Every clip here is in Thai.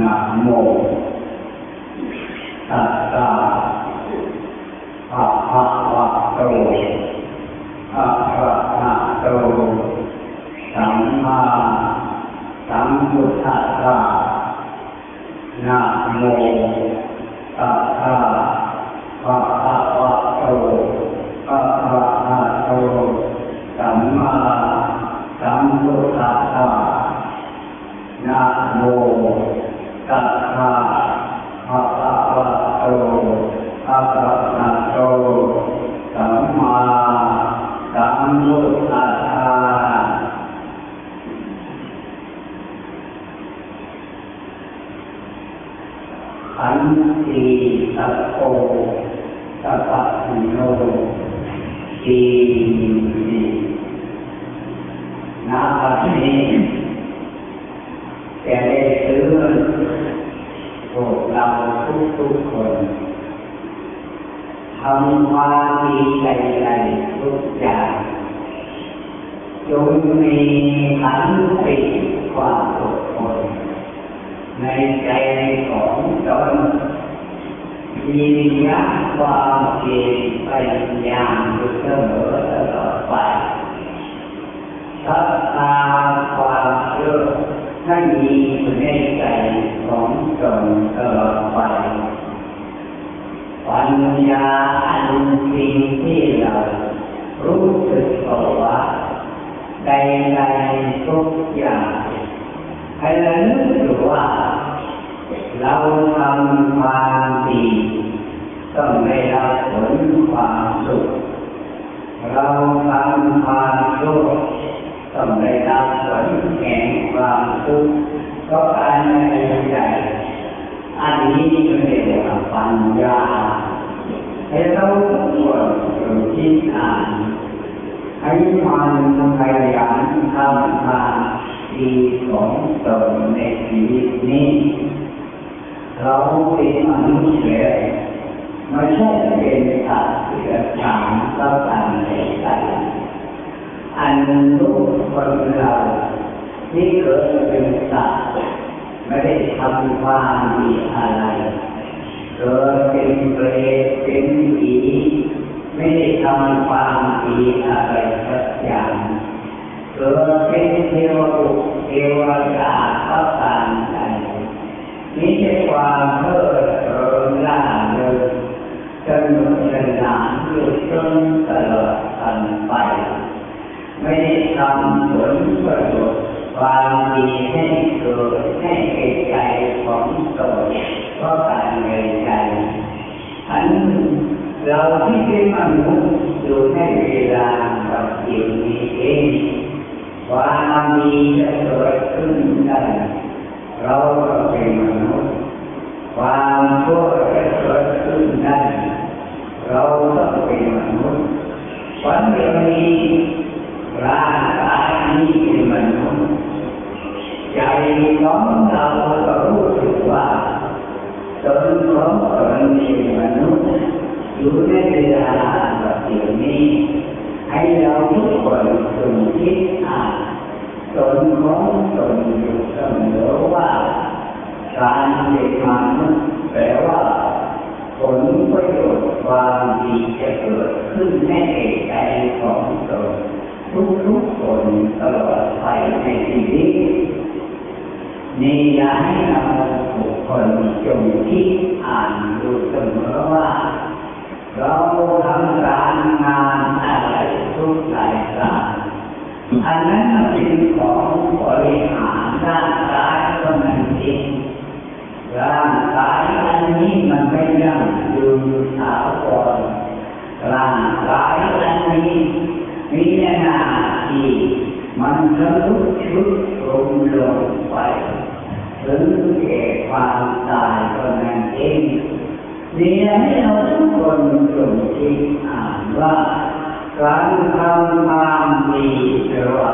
นะโมตัสสะภะคะวะโตอะระหะโตสัมมาสัมพุทธัสสะนะ มีขันติความอดทนในใจของตนมียักความเพียรพยายามอยู่เสมอตลอดไปศรัทธาความเชื่อให้มีอยู่ในใจของตนตลอดไปปัญญาอันสิ่งที่เรารู้สึกตัวว่า ใดๆทุกอย่างให้เรานึกดูว่า เราทำความดีต้องได้รับผลความสุข เราทำความชั่วต้องได้รับผลแห่งความทุกข์เพราะการไม่เข้าใจอันนี้ก็เรียกว่าปัญญาให้เราทุกคนอยู่ที่อ่าน ให้มันพยายามทำทางดีของตนในชีวิตนี้เราเป็นมนุษย์แล้วไม่ใช่เป็นสัตว์เสือฉางก็ตามในใจอันทุกคนเราที่เกิดเป็นสัตว์ไม่ได้ทำความดีอะไรเกิดเป็นเปรตเป็นผี ไม่ได้ทำความดีอะไรสักอย่างเกิดเป็นเทวบุตรเทวดาก็ตามใจนี่ใช่ความเพ้อเริงล่าเริงสนุกสนานอยู่จนตลอดกันไป ไม่ได้ทำผลประโยชน์ความดี เราที่เป็นมนุษย์อยู่ในเวลากับอยู่นี้เองความดีจะเกิดขึ้นได้เราก็เป็นมนุษย์ความชั่วจะเกิดขึ้นได้เราต้องเป็นมนุษย์วันเดียวนี้ร่างกายนี้เป็นมนุษย์ใจของเราก็รู้สึกว่าตนของตนเป็นมนุษย์ อยู่ในเวลาแบบเดียวนี้ให้เราทุกคนจงคิดอ่านตนของตนอยู่เสมอว่าการเป็นมนุษย์แปลว่าผลประโยชน์ความดีจะเกิดขึ้นในใจของตนทุกๆคนตลอดไปในชีวิตนี่อยากให้เราทุกคนจงคิดอ่านดูเสมอว่า เราทำการงานอะไรทุกรายการอันนั้นเป็นของบริหารร่างกายก็นั่นเองร่างกายอันนี้มันไม่ยั่งยืนถาวรร่างกายอันนี้มีหน้าที่มันจะลุกชุดลงลงไปถึงแก่ความตายก็นั่นเอง เนี่ให้เราทุกคนจงคิดอ่านว่าการทำความดีแปลว่า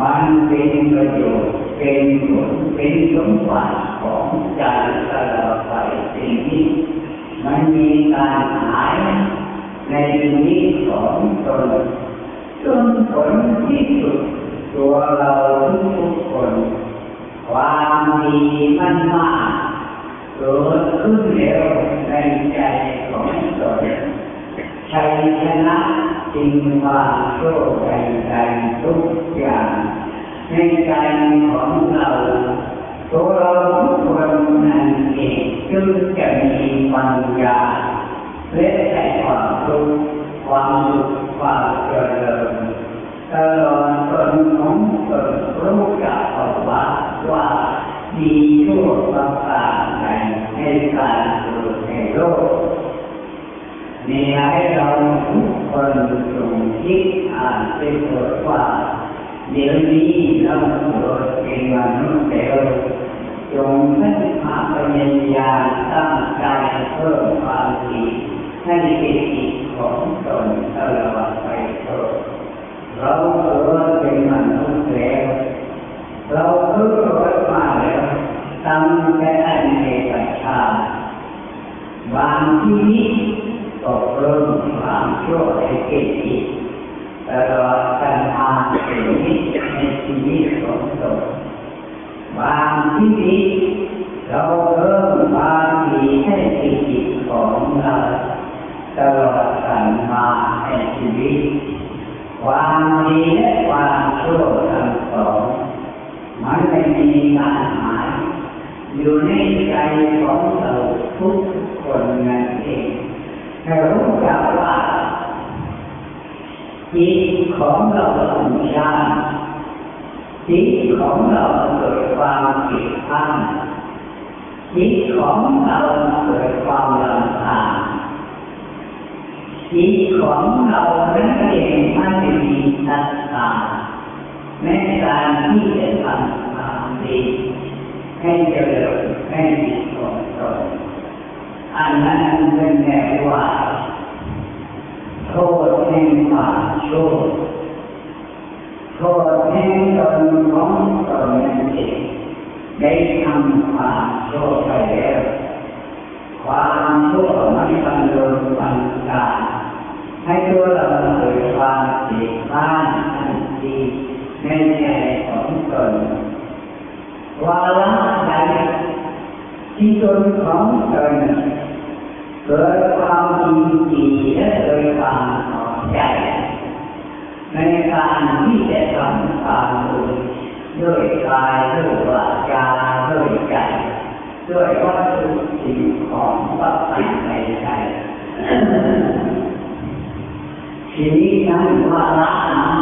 มันเป็นประโยชน์เป็นผลเป็นสมบัติของใจตลอดไปสิ่งนี้มันมีการหายในชีวิตของตนจนผลที่สุดตัวเราทุกคน ความดีมันมาก อย่างในใจของเราตัวเราทุกคนนั่นเองจึงจะมีปัญญาและแต่คว เดี๋ยวนี้เราเกิดเป็นมนุษย์แล้วจงให้พาปัญญาตั้งใจเพิ่มความดีให้เป็นจิตของตนตลอดไปเถิดเราเกิดเป็นมนุษย์แล้วเราเกิดมาแล้วตั้งแต่อันเอกชาบางทีนี้ตกลงความชั่วให้เกิดจิต ตลอดการทางชีวิตในชีวิตของตนบางทีนี้เราเพิ่มความดีให้เป็นจิตของเราตลอดการมาในชีวิตความดีและความชั่วทั้งสองมันไม่มีการหมายอยู่ในใจของเราทุกคนนั่นเองให้รู้จักว่า จิตของเราสุญญาจิตของเราเกิดความผิดพลาดจิตของเราเกิดความลำคาญจิตของเรานั้นเองไม่มีศรัทธาแม้การที่จะทำความดีให้เจริญให้ดีของตนอันนั้นเป็นแนวว่า โทษแห่งควาช่วโทษแห่ตนของตนนั่นเองได้ทำความชั่วไปแล้วความชั่วมันบันดลบันดาลให้ตัวเราเกิดความผิดพลาดทันทีในใจของตนวาระใดที่ตนของตน เกิดความยินดีและเกิดความพอใจในการที่จะทำความบุญด้วยกายด้วยวาจาด้วยใจด้วยวัตถุสิ่งของปัจจัยในใจชีวิตนั้นว่าระนั้น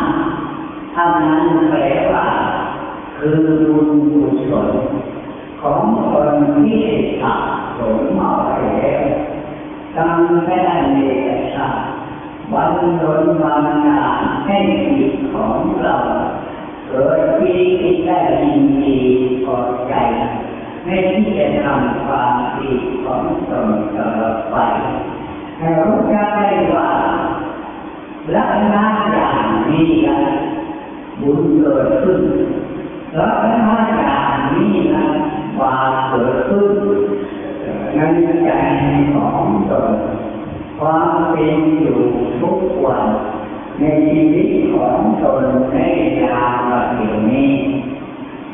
ถ้านั้นแปลว่าคือบุญกุศลของคนที่สะสมมาไว้แล้ว ตั้งแต่ในชาติวันดนวันนาให้จิตของเราเกิดที่คิดได้ยินดีพอใจไม่ที่จะทำความดีของตนตลอไปให้รู้ได้ว่าลักษณะอย่างนี้บุญเกิดขึ้นลัก ตนความเป็นอยู่ทุกวันในชีวิตของตนในยามวันเดียวนี้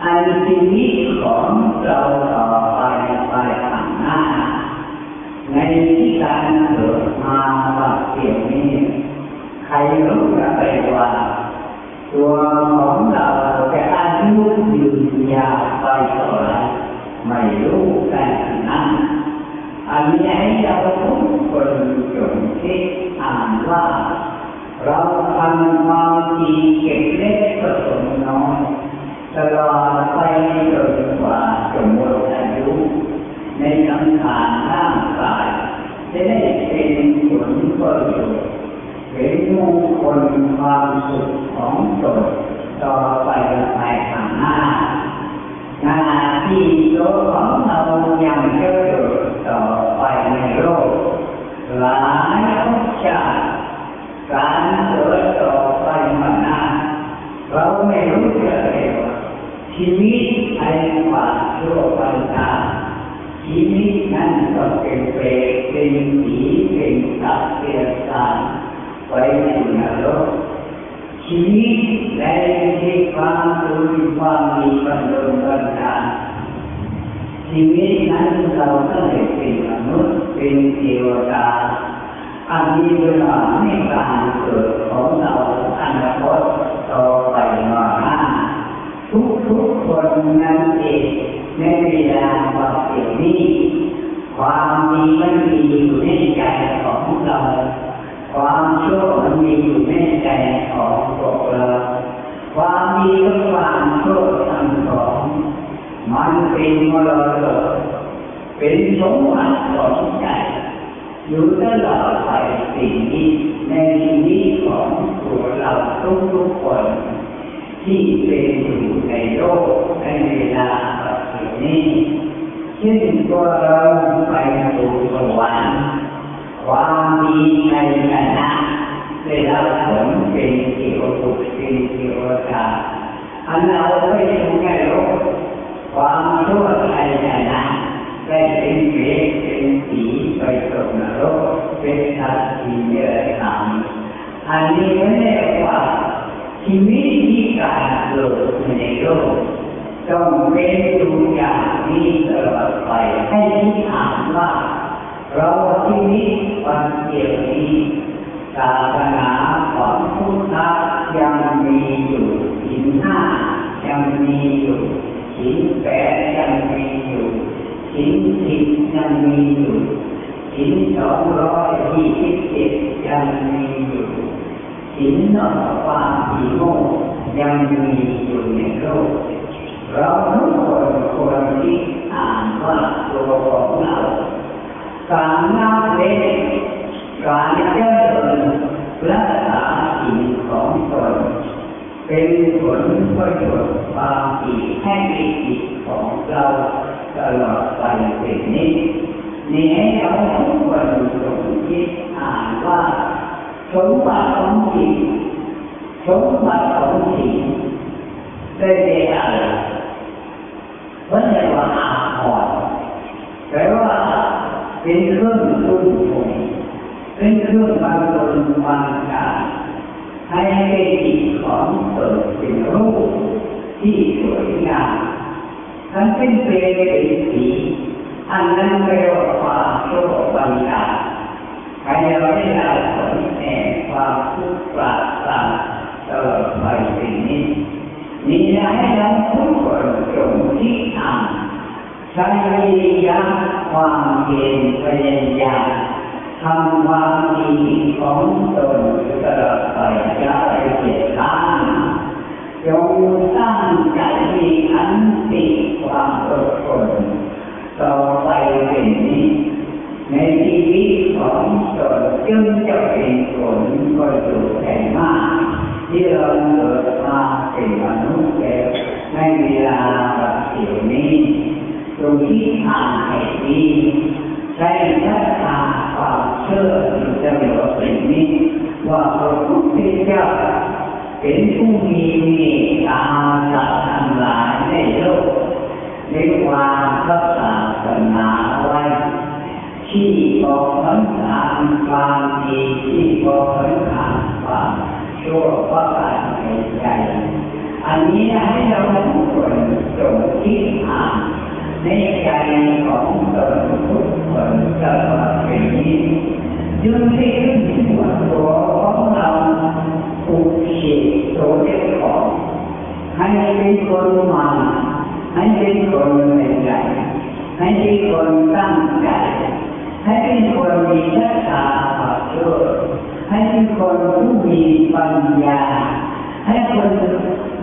อันชีวิตของเราต่อไปไปข้างหน้า ในที่การเกิดมาวันเดียวนี้ ใครรู้จะไปว่าตัวของเราจะอายุยืนยาวไปเท่าไรไม่รู้แต่นั้น อันนี้ให้เราทุกคนจงคิดอ่านว่าเราทำความดีเก็บเล็กผสมน้อยตลอดไปจนกว่าจะหมดอายุในสังขารร่างกายจะได้เป็นผลประโยชน์เป็นมงคลความสุขของตนต่อไปไปข้างหน้าหน้าที่ตัวของเรายังจะเกิด ต่อไปในโลกหลายภพชาติการเกิดต่อไปมันานเราไม่รู้จะเลยว่าชีวิตไอ้ควาชั่วปัญญาชีวิตนั้นก็เป็นเปรตเป็นผีเป็นสัตว์เป็นสัตว์ไปสู่นรกชีวิตและที่ความรู้ความมีความรู้ ชีวิตนั้นเราต้องเป็นมนุษย์เป็นเทวดาอันนี้เวลาในการเกิดของเราอนาคตต่อไปมาทุกทุกคนนั้นเองในเวลาว่าเดียวนี้ความดีมันมีอยู่ในใจของเรา ความชั่วมันมีอยู่ในใจของพวกเรา ความดีและความชั่วทั้งสอง มันเป็นมรดกเป็นสมบัติของใจอยู่ตลอดไปสิ่งนี้ในชีวิตของตัวเราทุกๆคน ที่เป็นอยู่ในโลกในเวลาแบบนี้เช่นตัวเราไปสู่สวรรค์ความดีในขณะได้รับผลเป็นเกี่ยวกับเป็นเกี่ยวกับอันเราไปสู่ในโลก ความชั่วในขณะได้เป็นเปรตเป็นผีไปตกนรกเป็นสัตว์ที่เยอะทำอันนี้ไม่ได้ว่าชีวิตที่การเกิดในโลกต้องเป็นอยู่อย่างนี้ตลอดไปให้ที่ถามว่าเราชีวิตวันเดียวนี้ศาสนาของพุทธะยังมีอยู่สินห้ายังมีอยู่ สินแปดยังมีอยู่สินสิบยังมีอยู่สินสองร้อยยี่สิบเจ็ดยังมีอยู่สินนอกความผีโง่ยังมีอยู่ในโลกเราทุกคนควรที่อ่านว่าตัวของเราการนับเว้นการเจริญรักษาสิ่งของตน เป็นผลประโยชน์ความดีให้จิตของเราตลอดไปเป็นนี้นี่ให้เราทุกคนจงคิดอ่านว่าสมบัติของจิตสมบัติของจิตได้แก่อะไรเพราะเรียว่าอาภรณ์แปลว่าเป็นเครื่องตุ้นคงเป็นเครื่องบรรลุบางการ ให้เป็นจิตของตนเป็นรูปที่สวยงามทั้งเป็นเปรตเป็นผีอันนั้นเรียกว่าความโชคบันดาให้เราได้รับผลแห่งความทุกข์ปราศจากตลอดไปเป็นนี้นี่ให้เราทุกคนจงที่ทำใช้วิริยะความเพียรพยายาม ทำความดีของตนตลอดไปอย่าไปเกียดข้านจงสร้างใจมีอันติความอดทนต่อไปเป็นนี้ ในชีวิตของตนจึงจะเป็นผลประโยชน์แห่มาก ที่เราเกิดมาเป็นมนุษย์แล้วในเวลาแบบเดี๋ยวนี้ตรงที่ทางแห่งนี้ ใช้ทัศนาความเชื่ออยู่เสมอสิ่งนี้ว่าพระพุทธเจ้าเป็นผู้มีเมตตาสัตว์ทั้งหลายในโลกในคว ให้เป็นคนมันให้เป็นคนในใจให้เป็นคนตั้งใจให้เป็นคนมีทักษะขับช่วยให้เป็นคนผู้มีปัญญา ให้คน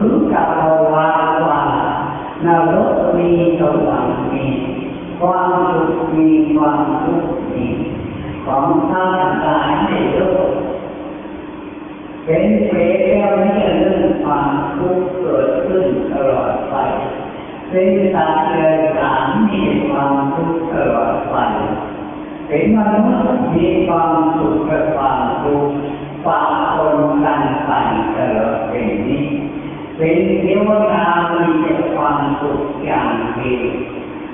รู้จักเอาว่าว่านรกมีสวรรค์มีความสุขมีความทุกข์ ของท่านกายในโลกเป็นเปรตแล้วไม่เรื่องความทุกข์เกิดขึ้นตลอดไปเป็นตว์เดรัจฉานมีความทุกข์ตลอดไปเป็นมนุษย์มีความสุขกับความทุกข์ฝากคนกันไปตลอดเป็นนี้ เป็นเทวดาที่ความสุขอย่างเดียว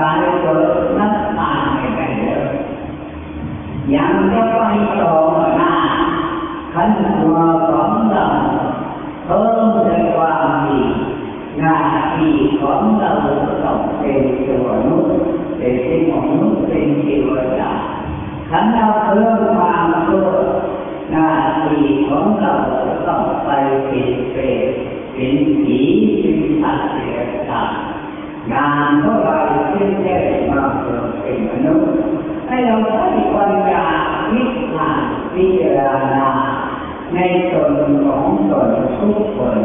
ลายตลอดกันไปอันนี้ตัวขอยเกิดทางพบมาพบปะมาแล้วทั้งหลที่นี้มาเป็นมนุษย์ให้เราคิดอ่านในนี้ชีวิตานไปเนี่ยชีวิตที่เป็นสัตว์สื่อสารตายเกิดนับอ่านไปเลยยังจะไปต่อหน้าขันตัวของเราเพิ่มในความดีหน้าที่ของเราต้องเป็นตัวนุษย์เป็นที่ของนุษย์เป็นเทวดาขันเราเพิ่มความชั่วหน้าที่ของเราต้องไปเป็นเปรตเป็นผีเป็นสัตว์เดรัจฉาน งานเท่าไรที่แค่มาเป็นมนุษย์ให้เราใช้ปัญญาวิจารณ์พิจารณาในตนของตนทุกคน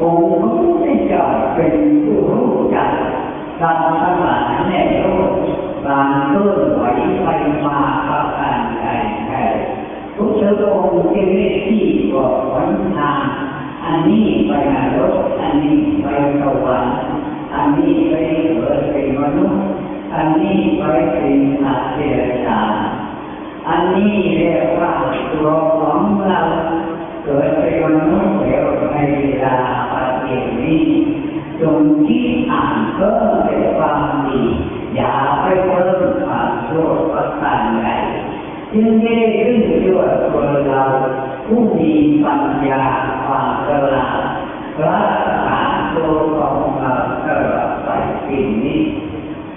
องค์พระพุทธเจ้าเป็นผู้รู้จักสัตว์ทั้งหลายในโลกบางเคลื่อนไหวไปมาประการใดใดทุกเชื้อองค์ที่ได้ที่บอกหนทางอันนี้ไปนรกอันนี้ไปสวรรค์ นี้ไปเกิดเป็นมนุษย์ อันนี้ไปเป็นสัตว์เดรัจฉานอันนี้เรียกว่าตัวของเราเกิดเป็นมนุษย์แล้วในเวลาปฏินี้จงคิดอ่านเพิ่มแต่ความดีอย่าไปเพิ่มความชั่วประการใดจึงได้ขึ้นชื่อว่าตัวเราผู้มีปัญญาความฉลาดรักษาตัวของ สิ่งนี้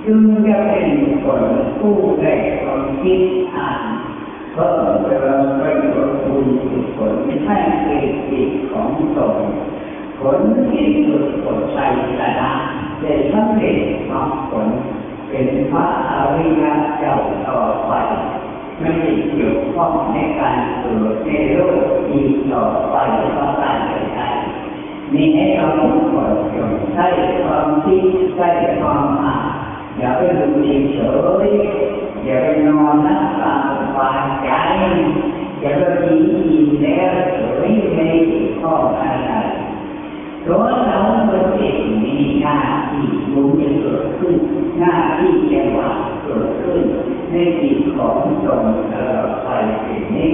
จึงจะเป็นคนผู้ได้ความคิดอ่านเพิ่มเติมประโยชน์คุณผลให้เกิดจิตของตนผลที่สุดผลใจชนะได้สำเร็จมรรคผลเป็นพระอริยเจ้าต่อไปไม่ได้เกี่ยวข้องในการเกิดในโลกอีกต่อไปเพราะการ มีให้เราทุกคนใช้ความคิดใช้ความอ่านอย่าไปดูเฉยอย่าไปนอนนับตาปานใจอย่าไปยินดีแล้วเฉยไม่ข้ออะไรเพราะเราเป็นเด็กมีหน้าที่บุญจะเกิดขึ้นหน้าที่จะหวังเกิดขึ้นในจิตของตนตลอดไปสิ่งนี้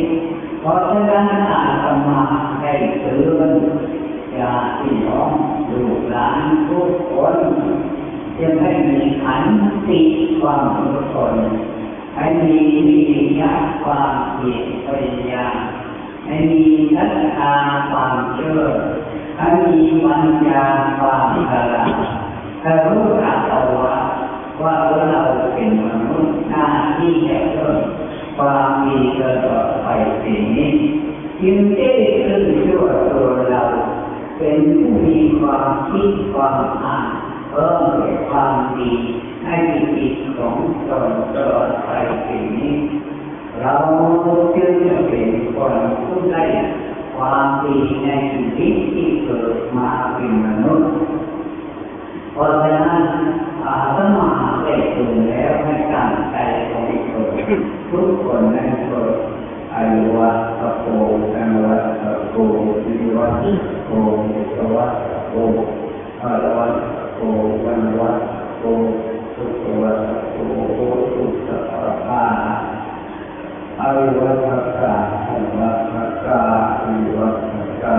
เพราะฉะนั้นอาตมาได้เตือน จะให้มีขันติความอดทนให้มีวิริยะความเพียรพยายาให้มีศรัทธาความเชื่อให้มีปัญญาความฉลาดให้รู้จักเอาว่าว่าเราเป็นมนุษย์หน้าที่จะเพิ่มความมีตลอดไปสิ่งนี้จึงได้ขึ้นชื่อว่าตัวเรา เป็นผู้มีความคิดความอ่าน เพิ่มความดีให้จิตของตนตลอดไปสิ่งนี้ เราจึงจะเป็นคนผู้ได้ความดีในชีวิตที่เกิดมาเป็นมนุษย์เพราะฉะนั้นอาตมาได้ตื่นแล้วให้ตั้งใจของตนทุกคนนั้นเกิดอายุวัตโกอันวัตโกวิวัตโกสวัตโกอาวัต โกวันวัตโกสุขวัตโกโอสุขสัพพะอริวัตกาอริวัตกาอิวัตกา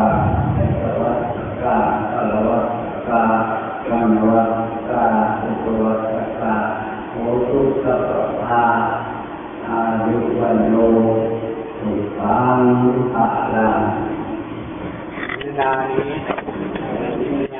อริวัตกาอรวัตกาวันวัตกาสุขวัตกาโอสุสัพพะอายุวันโนสุขังภะลังเวลานี้